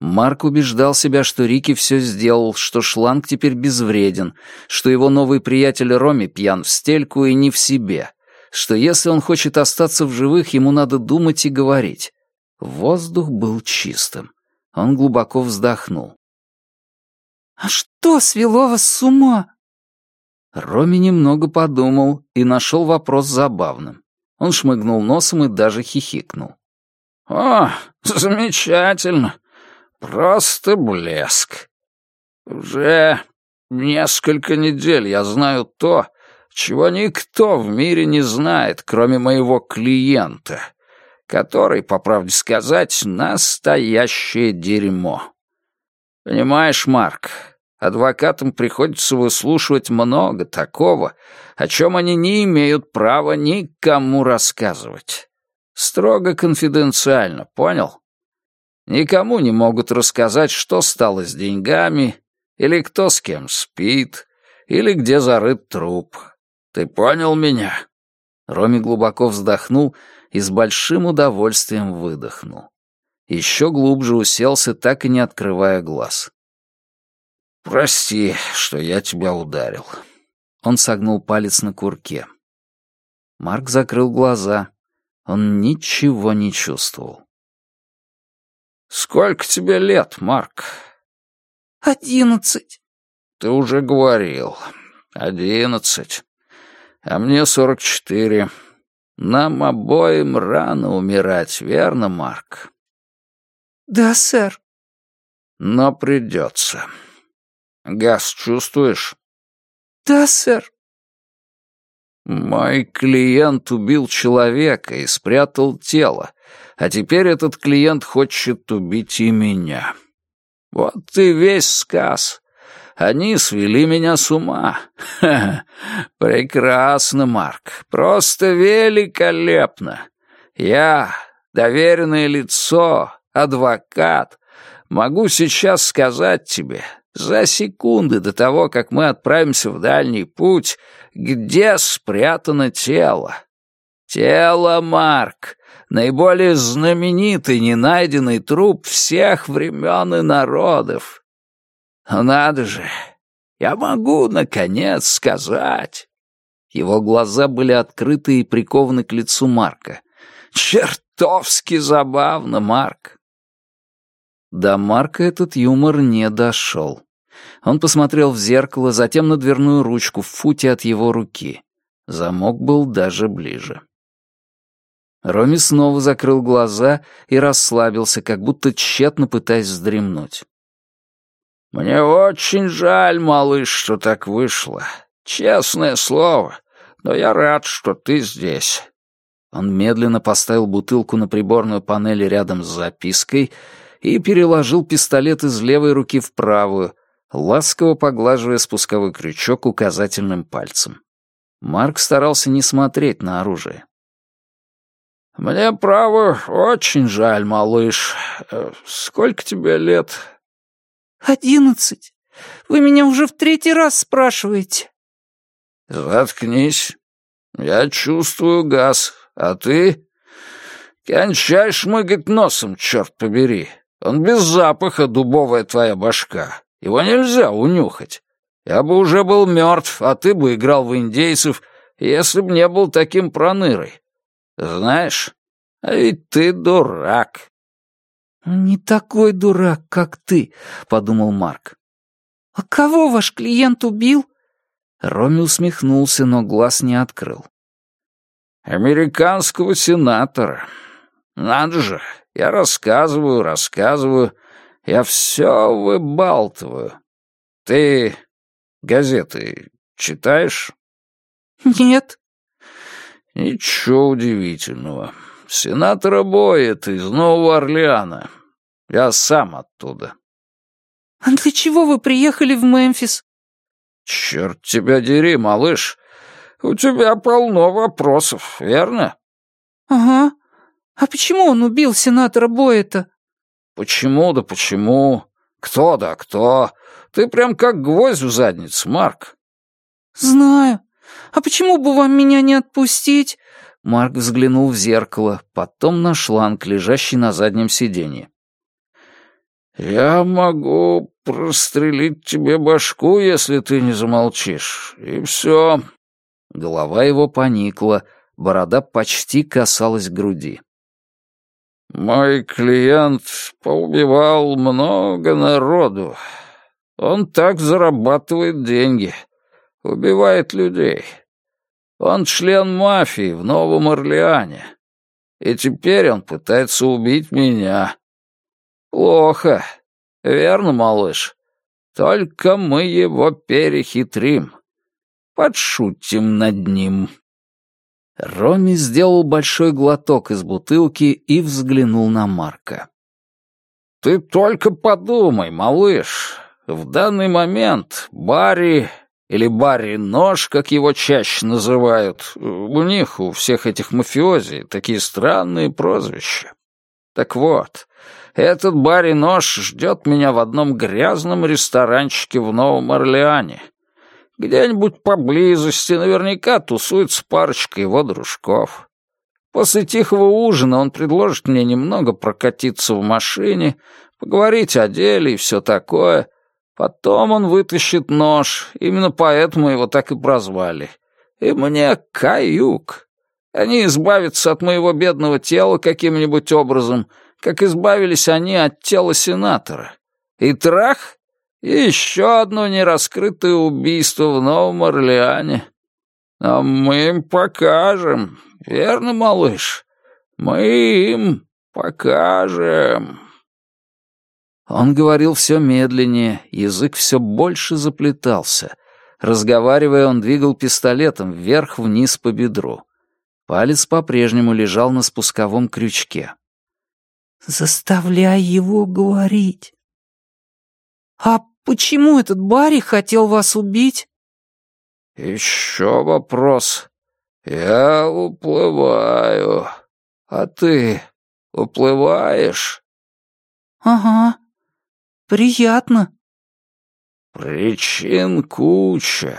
Марк убеждал себя, что Рики все сделал, что шланг теперь безвреден, что его новый приятель Роми пьян в стельку и не в себе, что если он хочет остаться в живых, ему надо думать и говорить. Воздух был чистым. Он глубоко вздохнул. «А что свело вас с ума?» Роми немного подумал и нашел вопрос забавным. Он шмыгнул носом и даже хихикнул. «О, замечательно! Просто блеск! Уже несколько недель я знаю то, чего никто в мире не знает, кроме моего клиента, который, по правде сказать, настоящее дерьмо. Понимаешь, Марк, адвокатам приходится выслушивать много такого, о чем они не имеют права никому рассказывать. Строго конфиденциально, понял? Никому не могут рассказать, что стало с деньгами, или кто с кем спит, или где зарыт труп. Ты понял меня?» Роми глубоко вздохнул и с большим удовольствием выдохнул. Еще глубже уселся, так и не открывая глаз. «Прости, что я тебя ударил». Он согнул палец на курке. Марк закрыл глаза. Он ничего не чувствовал. «Сколько тебе лет, Марк?» «Одиннадцать». «Ты уже говорил. Одиннадцать. А мне сорок четыре. Нам обоим рано умирать, верно, Марк?» «Да, сэр». «Но придется. Газ чувствуешь?» «Да, сэр». «Мой клиент убил человека и спрятал тело, а теперь этот клиент хочет убить и меня. Вот и весь сказ. Они свели меня с ума. Ха -ха. Прекрасно, Марк, просто великолепно. Я, доверенное лицо, адвокат, могу сейчас сказать тебе, за секунды до того, как мы отправимся в дальний путь, где спрятано тело. Тело, Марк, наиболее знаменитый ненайденный труп всех времен и народов. Надо же, я могу, наконец, сказать. Его глаза были открыты и прикованы к лицу Марка. Чертовски забавно, Марк. До Марка этот юмор не дошел. Он посмотрел в зеркало, затем на дверную ручку в футе от его руки. Замок был даже ближе. Роми снова закрыл глаза и расслабился, как будто тщетно пытаясь вздремнуть. «Мне очень жаль, малыш, что так вышло. Честное слово, но я рад, что ты здесь». Он медленно поставил бутылку на приборную панель рядом с запиской и переложил пистолет из левой руки в правую, ласково поглаживая спусковой крючок указательным пальцем. Марк старался не смотреть на оружие. «Мне, право, очень жаль, малыш. Э, сколько тебе лет?» «Одиннадцать. Вы меня уже в третий раз спрашиваете». «Заткнись. Я чувствую газ, а ты...» «Кончай шмыгать носом, черт побери. Он без запаха, дубовая твоя башка. Его нельзя унюхать. Я бы уже был мертв, а ты бы играл в индейцев, если б не был таким пронырой. Знаешь, а ведь ты дурак». «Не такой дурак, как ты», — подумал Марк. «А кого ваш клиент убил?» Роми усмехнулся, но глаз не открыл. «Американского сенатора. Надо же, я рассказываю, рассказываю, я все выбалтываю. Ты газеты читаешь?» «Нет». «Ничего удивительного. Сенатора Боет из Нового Орлеана. Я сам оттуда». «А для чего вы приехали в Мемфис?» «Черт тебя дери, малыш. У тебя полно вопросов, верно?» «Ага. А почему он убил сенатора Боэта?» «Почему да почему? Кто да кто? Ты прям как гвоздь в задницу, Марк». «Знаю. А почему бы вам меня не отпустить?» Марк взглянул в зеркало, потом на шланг, лежащий на заднем сиденье. «Я могу прострелить тебе башку, если ты не замолчишь, и все». Голова его поникла, борода почти касалась груди. «Мой клиент поубивал много народу. Он так зарабатывает деньги, убивает людей. Он член мафии в Новом Орлеане. И теперь он пытается убить меня. Плохо. Верно, малыш? Только мы его перехитрим. Подшутим над ним». Роми сделал большой глоток из бутылки и взглянул на Марка. «Ты только подумай, малыш. В данный момент Барри или Барри Нож, как его чаще называют, у них, у всех этих мафиози, такие странные прозвища. Так вот, этот Барри Нож ждет меня в одном грязном ресторанчике в Новом Орлеане. Где-нибудь поблизости наверняка тусуется парочка его дружков. После тихого ужина он предложит мне немного прокатиться в машине, поговорить о деле и все такое. Потом он вытащит нож, именно поэтому его так и прозвали. И мне каюк. Они избавятся от моего бедного тела каким-нибудь образом, как избавились они от тела сенатора. И трах, еще одно нераскрытое убийство в Новом Орлеане. А мы им покажем, верно, малыш? Мы им покажем». Он говорил все медленнее, язык все больше заплетался. Разговаривая, он двигал пистолетом вверх-вниз по бедру. Палец по-прежнему лежал на спусковом крючке. «Заставляй его говорить». «А почему этот Барри хотел вас убить?» «Еще вопрос. Я уплываю. А ты уплываешь?» «Ага. Приятно». «Причин куча.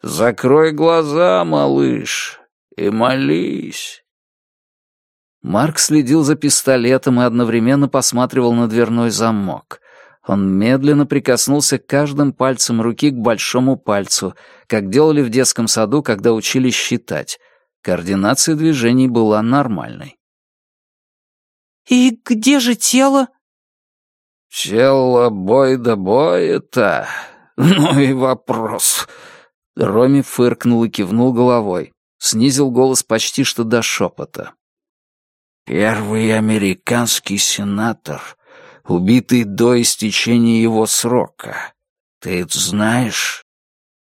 Закрой глаза, малыш, и молись». Марк следил за пистолетом и одновременно посматривал на дверной замок. Он медленно прикоснулся каждым пальцем руки к большому пальцу, как делали в детском саду, когда учились считать. Координация движений была нормальной. «И где же тело?» «Тело Бойда Бойта? Ну и вопрос». Роми фыркнул и кивнул головой. Снизил голос почти что до шепота. «Первый американский сенатор, убитый до истечения его срока. Ты это знаешь?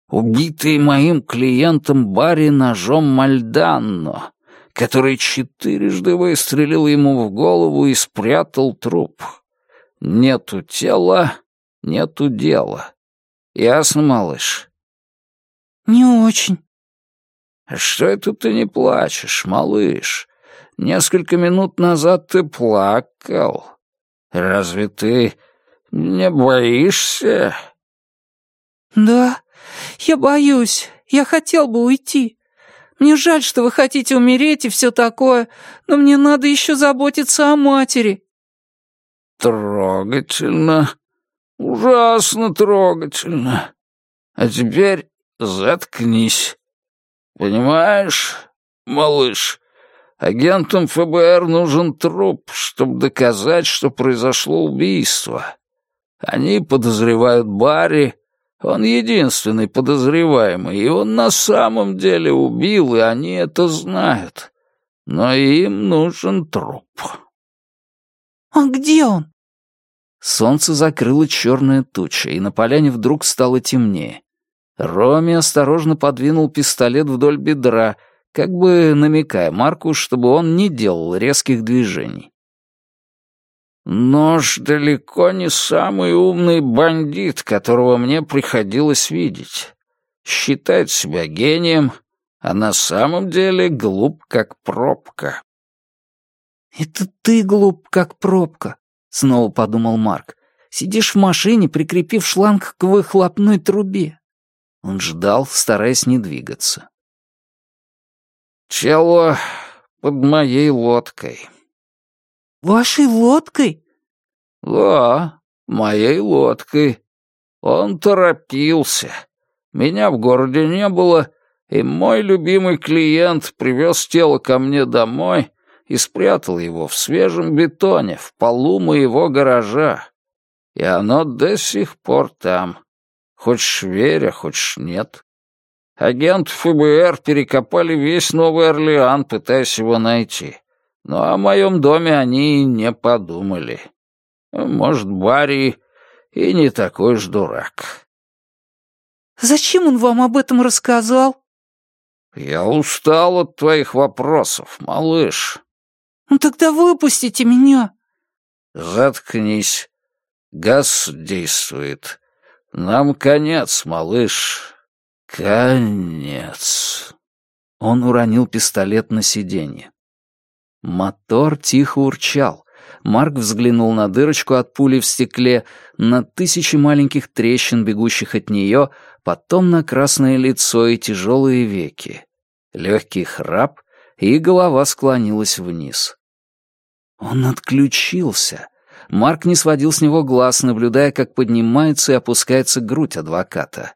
Убитый моим клиентом Барри ножом Мальданно, который четырежды выстрелил ему в голову и спрятал труп. Нету тела, нету дела. Ясно, малыш? Не очень. А что это ты не плачешь, малыш? Несколько минут назад ты плакал. Разве ты не боишься? Да, я боюсь. Я хотел бы уйти. Мне жаль, что вы хотите умереть и все такое, но мне надо еще заботиться о матери. Трогательно. Ужасно трогательно. А теперь заткнись. Понимаешь, малыш, агентам ФБР нужен труп, чтобы доказать, что произошло убийство. Они подозревают Барри, он единственный подозреваемый, и он на самом деле убил, и они это знают. Но им нужен труп. «А где он?» Солнце закрыло черная туча, и на поляне вдруг стало темнее. Роми осторожно подвинул пистолет вдоль бедра, как бы намекая Марку, чтобы он не делал резких движений. «Нож далеко не самый умный бандит, которого мне приходилось видеть. Считает себя гением, а на самом деле глуп, как пробка». «Это ты глуп, как пробка», — снова подумал Марк. «Сидишь в машине, прикрепив шланг к выхлопной трубе». Он ждал, стараясь не двигаться. «Чело под моей лодкой». «Вашей лодкой?» «Да, моей лодкой. Он торопился. Меня в городе не было, и мой любимый клиент привез тело ко мне домой и спрятал его в свежем бетоне в полу моего гаража. И оно до сих пор там. Хочешь верь, а хочешь нет. Агент ФБР перекопали весь Новый Орлеан, пытаясь его найти. Но о моем доме они не подумали. Может, Барри и не такой уж дурак. «Зачем он вам об этом рассказал?» «Я устал от твоих вопросов, малыш. «Ну тогда выпустите меня!» «Заткнись. Газ действует. Нам конец, малыш. Конец». Он уронил пистолет на сиденье. Мотор тихо урчал. Марк взглянул на дырочку от пули в стекле, на тысячи маленьких трещин, бегущих от нее, потом на красное лицо и тяжелые веки. Легкий храп, и голова склонилась вниз. Он отключился. Марк не сводил с него глаз, наблюдая, как поднимается и опускается грудь адвоката.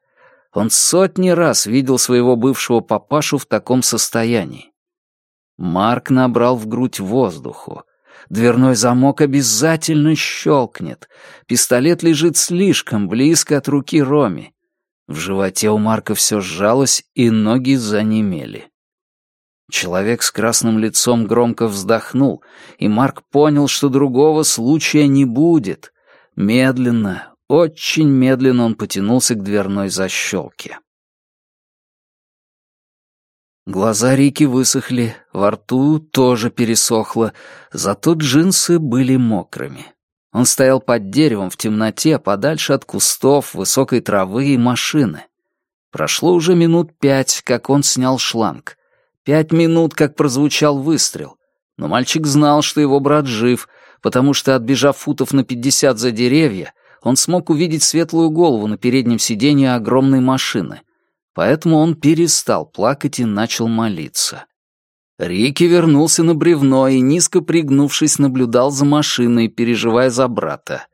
Он сотни раз видел своего бывшего папашу в таком состоянии. Марк набрал в грудь воздуху. Дверной замок обязательно щелкнет. Пистолет лежит слишком близко от руки Роми. В животе у Марка все сжалось, и ноги занемели. Человек с красным лицом громко вздохнул, и Марк понял, что другого случая не будет. Медленно, очень медленно он потянулся к дверной защелке. Глаза Рики высохли, во рту тоже пересохло, зато джинсы были мокрыми. Он стоял под деревом в темноте, подальше от кустов, высокой травы и машины. Прошло уже минут пять, как он снял шланг. Пять минут, как прозвучал выстрел. Но мальчик знал, что его брат жив, потому что, отбежав футов на пятьдесят за деревья, он смог увидеть светлую голову на переднем сиденье огромной машины — Поэтому он перестал плакать и начал молиться. Рики вернулся на бревно и, низко пригнувшись, наблюдал за машиной, переживая за брата.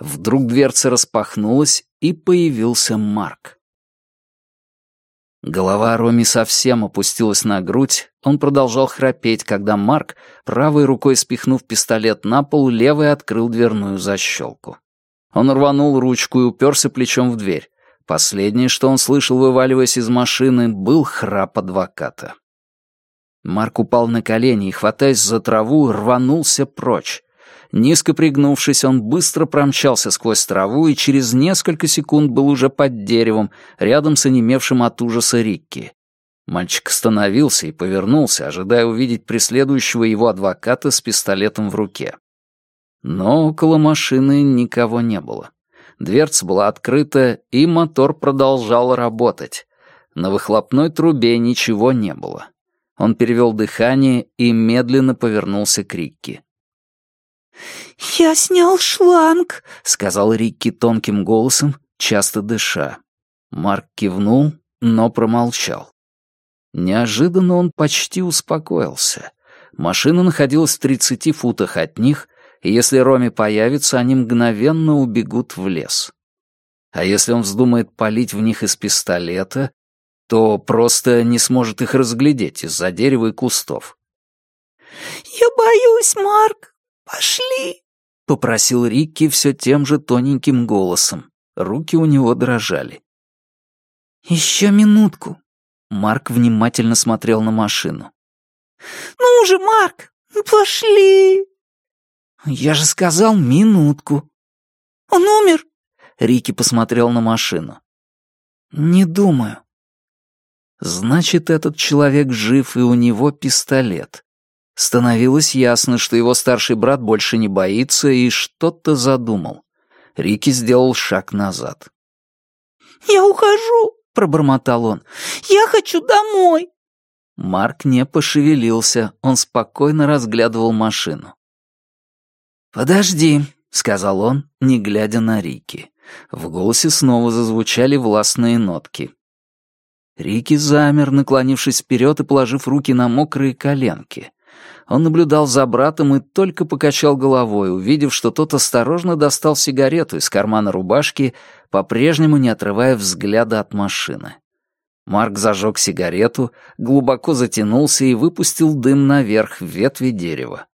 Вдруг дверца распахнулась, и появился Марк. Голова Роми совсем опустилась на грудь, он продолжал храпеть, когда Марк, правой рукой спихнув пистолет на пол, левой открыл дверную защелку. Он рванул ручку и уперся плечом в дверь. Последнее, что он слышал, вываливаясь из машины, был храп адвоката. Марк упал на колени и, хватаясь за траву, рванулся прочь. Низко пригнувшись, он быстро промчался сквозь траву и через несколько секунд был уже под деревом, рядом с онемевшим от ужаса Рикки. Мальчик остановился и повернулся, ожидая увидеть преследующего его адвоката с пистолетом в руке. Но около машины никого не было. Дверца была открыта, и мотор продолжал работать. На выхлопной трубе ничего не было. Он перевел дыхание и медленно повернулся к Рикки. «Я снял шланг», — сказал Рикки тонким голосом, часто дыша. Марк кивнул, но промолчал. Неожиданно он почти успокоился. Машина находилась в тридцати футах от них, и если Роми появится, они мгновенно убегут в лес. А если он вздумает палить в них из пистолета, то просто не сможет их разглядеть из-за дерева и кустов. «Я боюсь, Марк. Пошли!» — попросил Рикки все тем же тоненьким голосом. Руки у него дрожали. «Еще минутку». Марк внимательно смотрел на машину. «Ну же, Марк, пошли!» «Я же сказал минутку». «Он умер?» Рики посмотрел на машину. «Не думаю». Значит, этот человек жив, и у него пистолет. Становилось ясно, что его старший брат больше не боится и что-то задумал. Рики сделал шаг назад. «Я ухожу», — пробормотал он. «Я хочу домой». Марк не пошевелился, он спокойно разглядывал машину. «Подожди», — сказал он, не глядя на Рики. В голосе снова зазвучали властные нотки. Рики замер, наклонившись вперед и положив руки на мокрые коленки. Он наблюдал за братом и только покачал головой, увидев, что тот осторожно достал сигарету из кармана рубашки, по-прежнему не отрывая взгляда от машины. Марк зажег сигарету, глубоко затянулся и выпустил дым наверх в ветви дерева.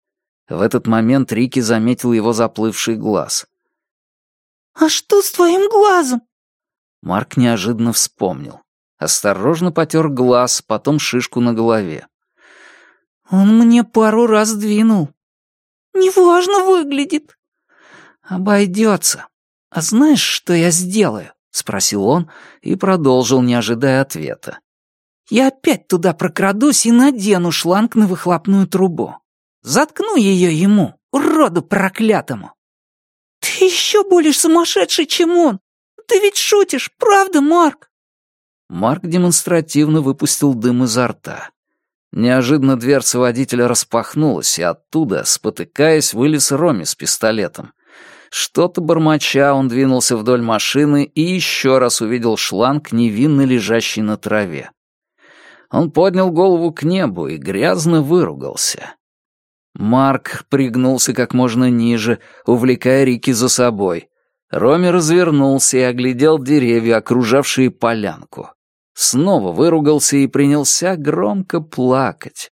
В этот момент Рики заметил его заплывший глаз. «А что с твоим глазом?» Марк неожиданно вспомнил. Осторожно потер глаз, потом шишку на голове. «Он мне пару раз двинул». «Неважно выглядит». «Обойдется. А знаешь, что я сделаю?» — спросил он и продолжил, не ожидая ответа. «Я опять туда прокрадусь и надену шланг на выхлопную трубу. Заткну ее ему, уроду проклятому. Ты еще более сумасшедший, чем он. Ты ведь шутишь, правда, Марк? Марк демонстративно выпустил дым изо рта. Неожиданно дверца водителя распахнулась, и оттуда, спотыкаясь, вылез Роми с пистолетом. Что-то бормоча, он двинулся вдоль машины и еще раз увидел шланг, невинно лежащий на траве. Он поднял голову к небу и грязно выругался. Марк пригнулся как можно ниже, увлекая Рики за собой. Роми развернулся и оглядел деревья, окружавшие полянку. Снова выругался и принялся громко плакать.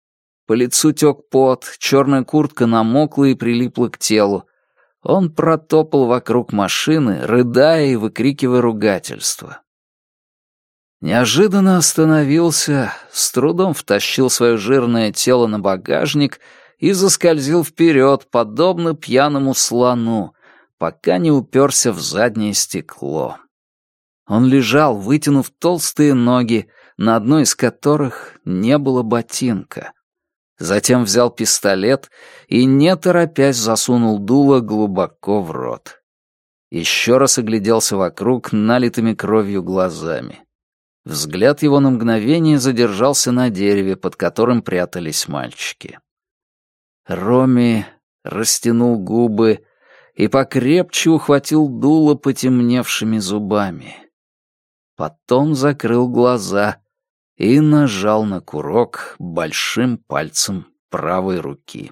По лицу тек пот, черная куртка намокла и прилипла к телу. Он протопал вокруг машины, рыдая и выкрикивая ругательства. Неожиданно остановился, с трудом втащил свое жирное тело на багажник и заскользил вперед, подобно пьяному слону, пока не уперся в заднее стекло. Он лежал, вытянув толстые ноги, на одной из которых не было ботинка. Затем взял пистолет и, не торопясь, засунул дуло глубоко в рот. Еще раз огляделся вокруг налитыми кровью глазами. Взгляд его на мгновение задержался на дереве, под которым прятались мальчики. Роми растянул губы и покрепче ухватил дуло потемневшими зубами. Потом закрыл глаза и нажал на курок большим пальцем правой руки.